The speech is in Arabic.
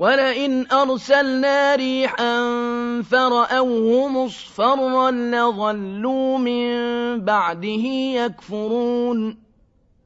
وَلَئِنْ أَرْسَلْنَا رِيحًا فَرَأَوْهُ مُصْفَرًّا لَّظَلُّوا مِن بَعْدِهِ يَكْفُرُونَ